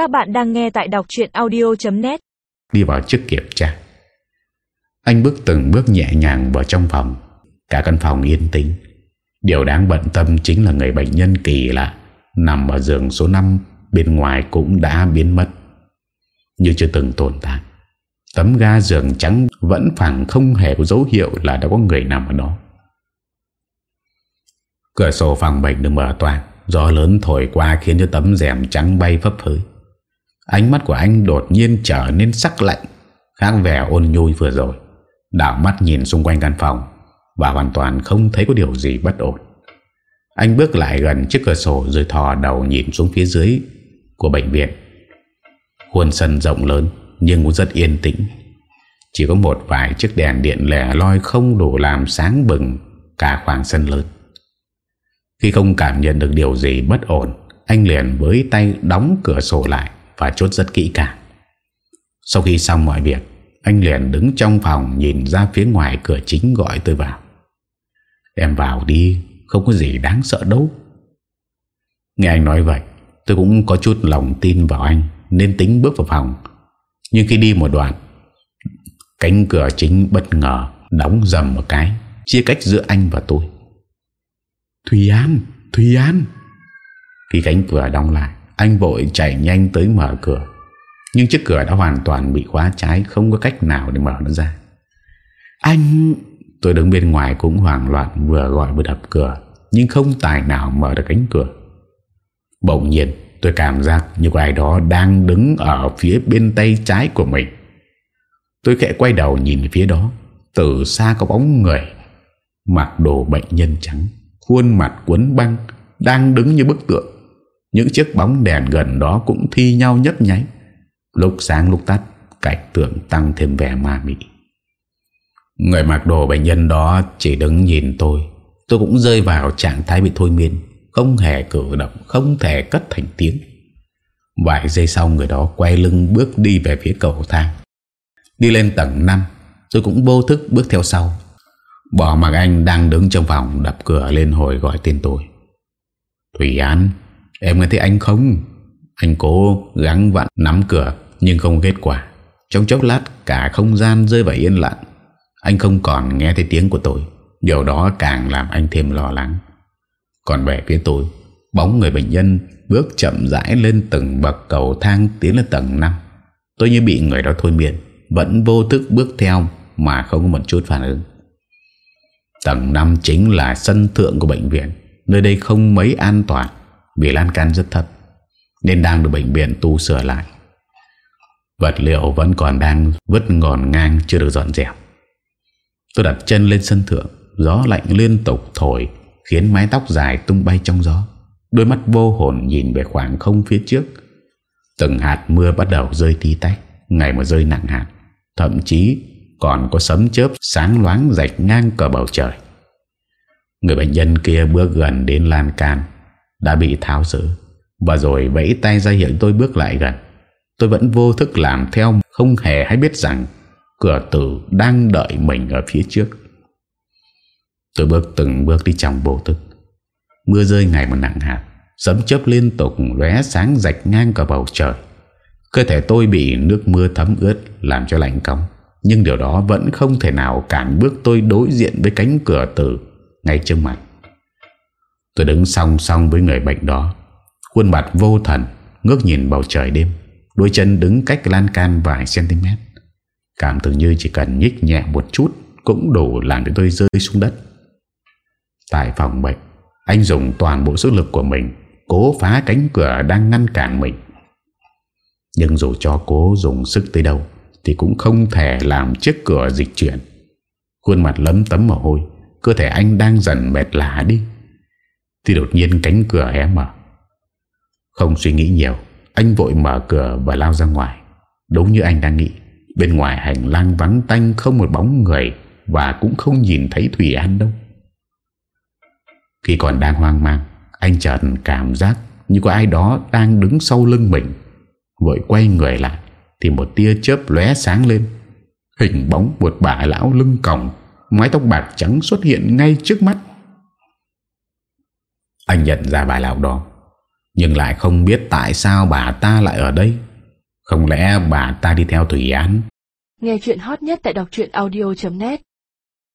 Các bạn đang nghe tại đọc chuyện audio.net Đi vào trước kiểm tra Anh bước từng bước nhẹ nhàng vào trong phòng. Cả căn phòng yên tĩnh. Điều đáng bận tâm chính là người bệnh nhân kỳ lạ. Nằm ở giường số 5 Bên ngoài cũng đã biến mất. Như chưa từng tồn tại. Tấm ga giường trắng vẫn phẳng, không hề có dấu hiệu là đã có người nằm ở đó. Cửa sổ phòng bệnh được mở toàn Gió lớn thổi qua khiến cho tấm rèm trắng bay phấp phới. Ánh mắt của anh đột nhiên trở nên sắc lạnh, Khác vẻ ôn nhui vừa rồi. Đảo mắt nhìn xung quanh căn phòng Và hoàn toàn không thấy có điều gì bất ổn. Anh bước lại gần chiếc cửa sổ Rồi thò đầu nhìn xuống phía dưới Của bệnh viện. Khuôn sân rộng lớn Nhưng cũng rất yên tĩnh. Chỉ có một vài chiếc đèn điện lẻ loi Không đủ làm sáng bừng Cả khoảng sân lớn. Khi không cảm nhận được điều gì bất ổn, Anh liền với tay đóng cửa sổ lại. Và chốt rất kỹ càng. Sau khi xong mọi việc, Anh liền đứng trong phòng Nhìn ra phía ngoài cửa chính gọi tôi vào. Em vào đi, Không có gì đáng sợ đâu. Nghe anh nói vậy, Tôi cũng có chút lòng tin vào anh, Nên tính bước vào phòng. Nhưng khi đi một đoạn, Cánh cửa chính bất ngờ Đóng dầm một cái, Chia cách giữa anh và tôi. Thùy An Thùy An. Khi cánh cửa đóng lại anh vội chạy nhanh tới mở cửa. Nhưng chiếc cửa đã hoàn toàn bị khóa trái, Không có cách nào để mở nó ra. Anh, Tôi đứng bên ngoài cũng hoảng loạn, Vừa gọi vừa đập cửa, Nhưng không tài nào mở được cánh cửa. Bỗng nhiên, tôi cảm giác Như có ai đó đang đứng ở phía bên tay trái của mình. Tôi khẽ quay đầu nhìn phía đó, Từ xa có bóng người, Mặc đồ bệnh nhân trắng, Khuôn mặt quấn băng, Đang đứng như bức tượng. Những chiếc bóng đèn gần đó cũng thi nhau nhấp nháy. Lúc sáng lúc tắt, Cảnh tượng tăng thêm vẻ ma mị. Người mặc đồ bệnh nhân đó Chỉ đứng nhìn tôi. Tôi cũng rơi vào trạng thái bị thôi miên, Không hề cử động, Không thể cất thành tiếng. Vài giây sau người đó quay lưng bước đi về phía cầu thang. Đi lên tầng 5 Tôi cũng vô thức bước theo sau. Bỏ mặc anh đang đứng trong phòng Đập cửa lên hồi gọi tên tôi. Thủy An Em nghe thấy anh không? Anh cố gắng vặn nắm cửa, Nhưng không kết quả. Trong chốc lát, cả không gian rơi vào yên lặng. Anh không còn nghe thấy tiếng của tôi. Điều đó càng làm anh thêm lo lắng. Còn về phía tôi, Bóng người bệnh nhân bước chậm rãi lên từng bậc cầu thang tiến lên tầng 5 Tôi như bị người đó thôi miên, Vẫn vô thức bước theo Mà không có một chút phản ứng. Tầng 5 chính là sân thượng của bệnh viện. Nơi đây không mấy an toàn. Vì lan can rất thấp, Nên đang được bệnh viện tu sửa lại. Vật liệu vẫn còn đang vứt ngòn ngang chưa được dọn dẹp. Tôi đặt chân lên sân thượng, Gió lạnh liên tục thổi, Khiến mái tóc dài tung bay trong gió. Đôi mắt vô hồn nhìn về khoảng không phía trước. Từng hạt mưa bắt đầu rơi tí tách, Ngày mà rơi nặng hạt. Thậm chí còn có sấm chớp sáng loáng rạch ngang cờ bầu trời. Người bệnh nhân kia bước gần đến lan can. Đã bị tháo giữ Và rồi vẫy tay ra hiệu tôi bước lại gần. Tôi vẫn vô thức làm theo Không hề hay biết rằng Cửa tử đang đợi mình ở phía trước. Tôi bước từng bước đi trong vô thức. Mưa rơi ngày một nặng hạt Sấm chớp liên tục lóe sáng rạch ngang cả bầu trời. Cơ thể tôi bị nước mưa thấm ướt Làm cho lạnh cống, nhưng điều đó vẫn không thể nào cản bước tôi đối diện với cánh cửa tử ngay trước mặt. Tôi đứng song song với người bệnh đó, khuôn mặt vô thần, ngước nhìn bầu trời đêm, đôi chân đứng cách lan can vài cm. Cảm tưởng như chỉ cần nhích nhẹ một chút cũng đủ làm cho tôi rơi xuống đất. Tại phòng bệnh, anh dùng toàn bộ sức lực của mình cố phá cánh cửa đang ngăn cản mình. Nhưng dù cho cố dùng sức tới đâu thì cũng không thể làm chiếc cửa dịch chuyển Khuôn mặt lấm tấm mồ hôi Cơ thể anh đang dần mệt lạ đi thì đột nhiên cánh cửa hé mở. Không suy nghĩ nhiều, Anh vội mở cửa và lao ra ngoài. Đúng như anh đang nghĩ, Bên ngoài hành lang vắng tanh không một bóng người Và cũng không nhìn thấy Thủy An đâu. Khi còn đang hoang mang, Anh chợt cảm giác Như có ai đó đang đứng sau lưng mình. Vội quay người lại, thì một tia chớp lóe sáng lên. Hình bóng một bà lão lưng còng, Mái tóc bạc trắng xuất hiện ngay trước mắt. Anh nhận ra bà lão đó, Nhưng lại không biết tại sao bà ta lại ở đây. Không lẽ bà ta đi theo Thủy Án? Nghe chuyện hot nhất tại đọc audio.net